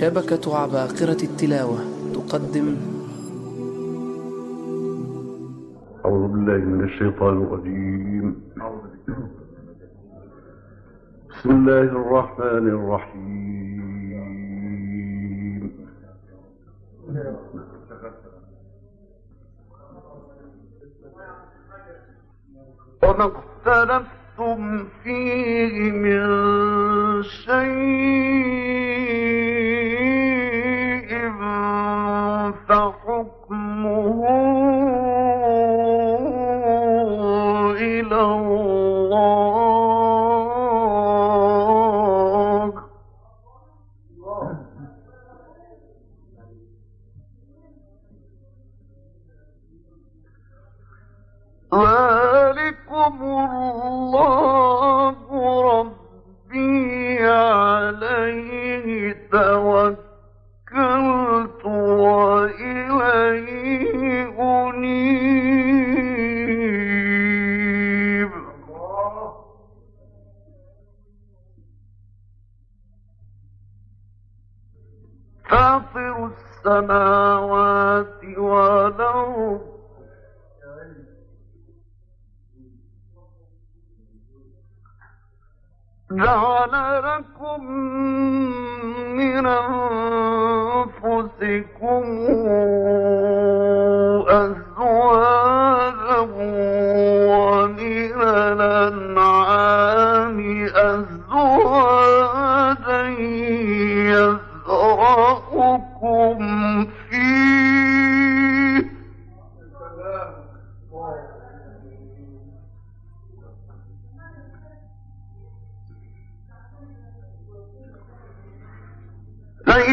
شبكة عباقرة التلاوة تقدم. أعوذ بالله من الشيطان الرجيم. بسم الله الرحمن الرحيم. وما اختلفتم فيه من شيء جعل لكم من أنفسكم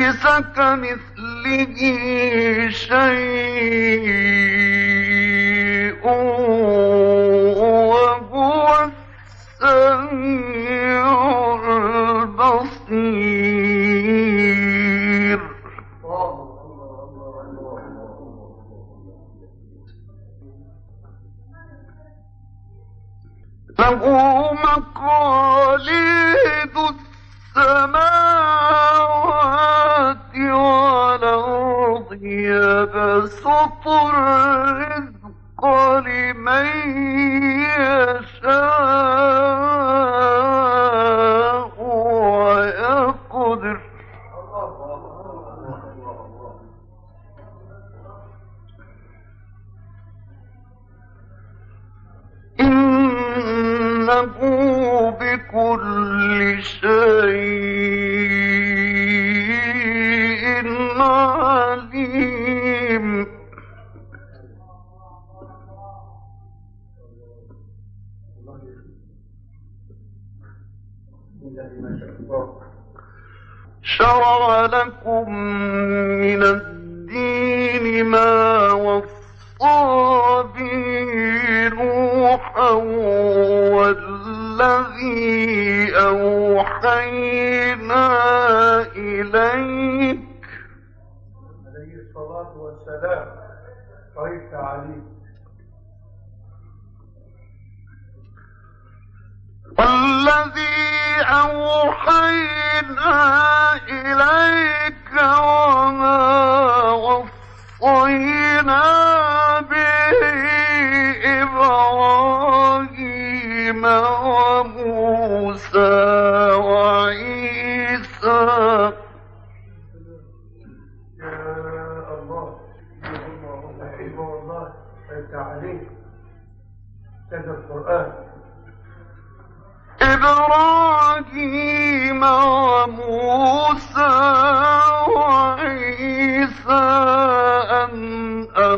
ليس كمثله شيء وهو السميع البصير. له مقاليد يبسط الرزق لمن يشاء ويقدر. إنه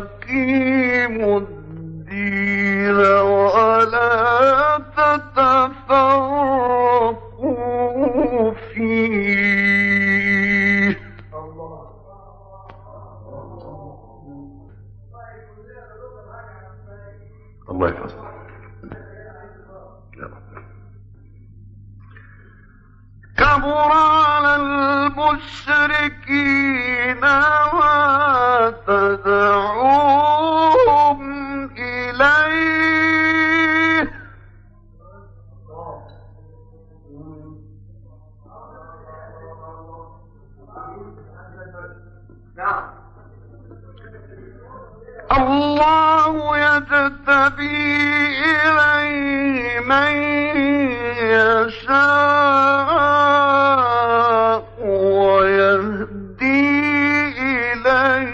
أقيموا الدين ما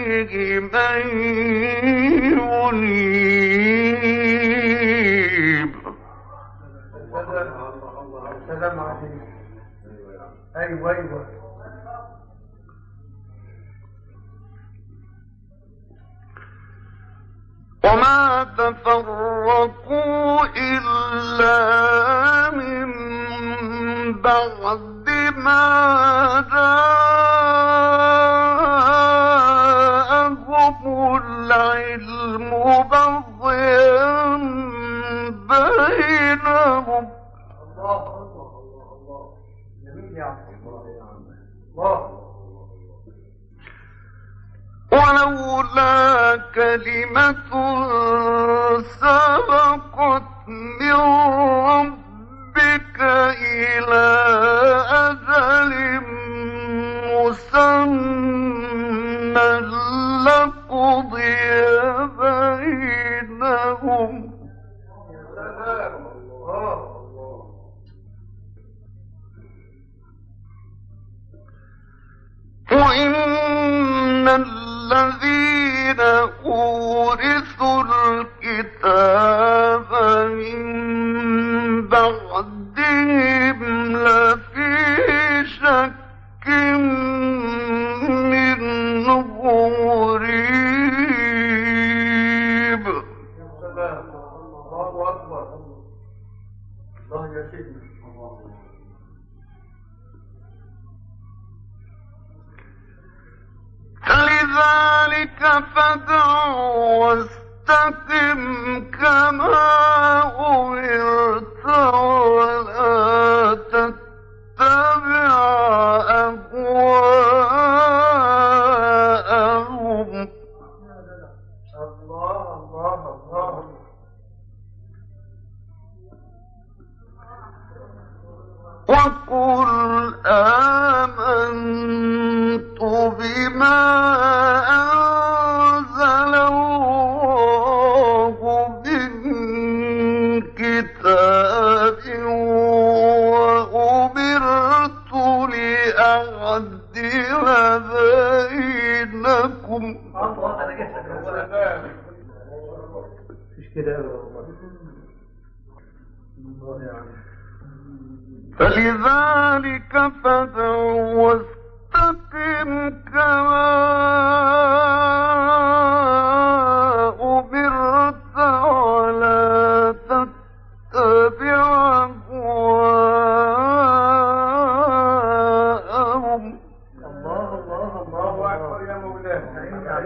من ينيب عليكم وما تفرقوا إلا من بعد ما ذا ولولا كلمة سبقت من ربك إلى أجل مسمى أعدل بينكم فلذلك فدعوا واستقم كما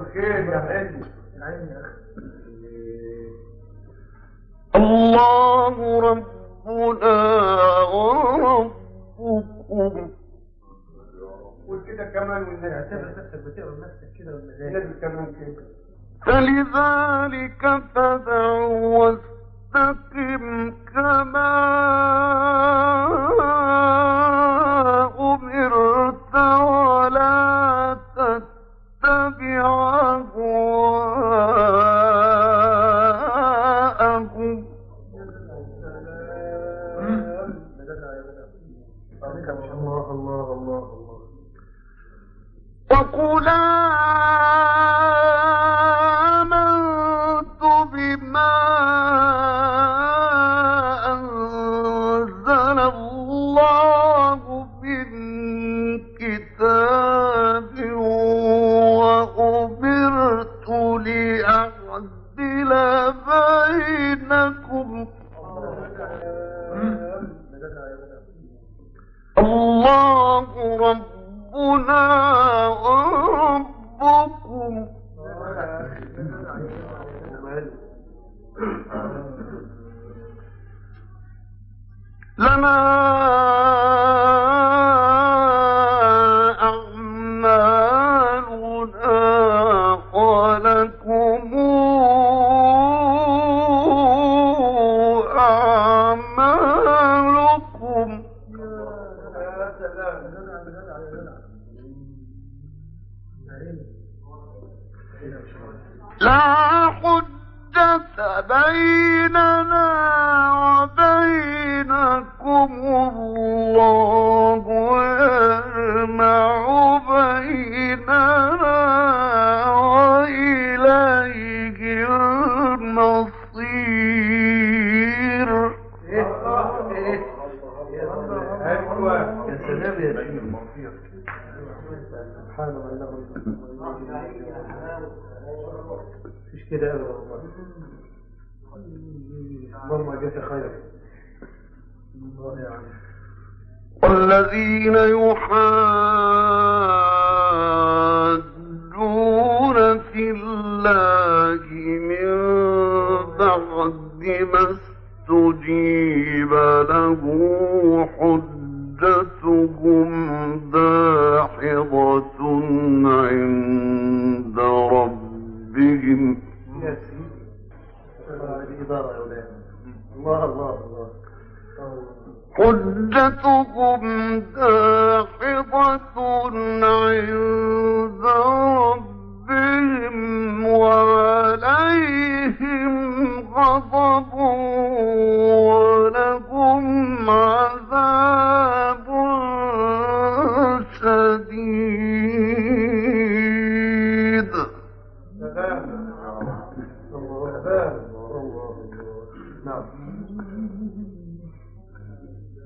الخير الله ربنا وربكم. كمان كده فلذلك فدع لنا لا حجة بيننا وبينكم الله. مفيش كده أبدا والله. جزاك خير يعني. والذين يحادون في الله من بعد ما استجيب له حجتهم داحضة عند يا أولاد الله الله الله حجتهم داحضة عند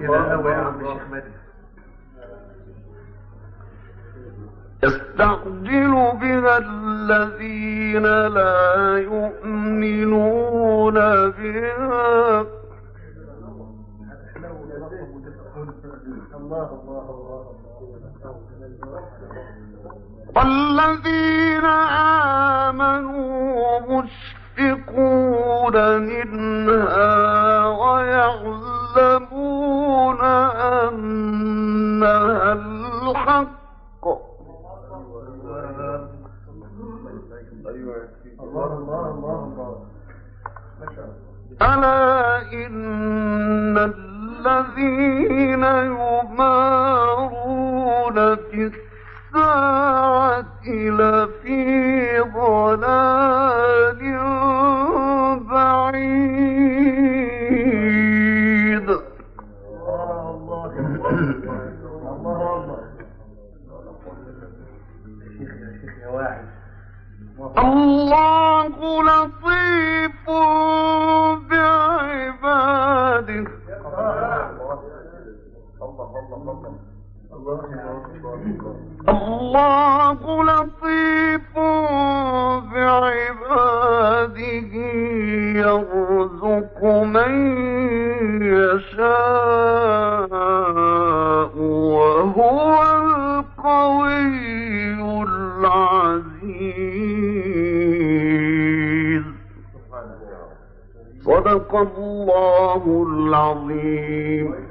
كده قوي يا عم الشيخ مدني يستعجل بها الذين لا يؤمنون بها الله الله الله والذين آمنوا مشفقون منها. في الساعة لفي ضلال الله لطيف بعباده يرزق من يشاء وهو القوي العزيز. صدق الله العظيم.